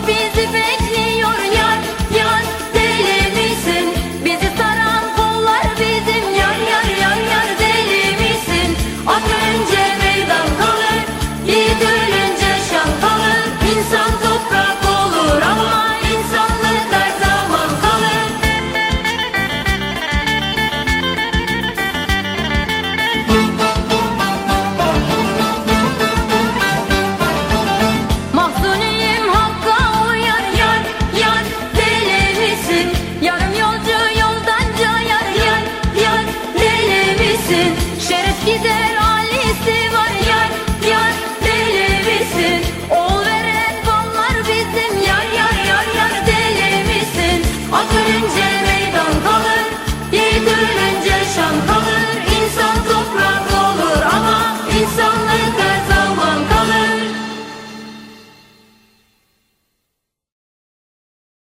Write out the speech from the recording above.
Must be sensin Şeref gider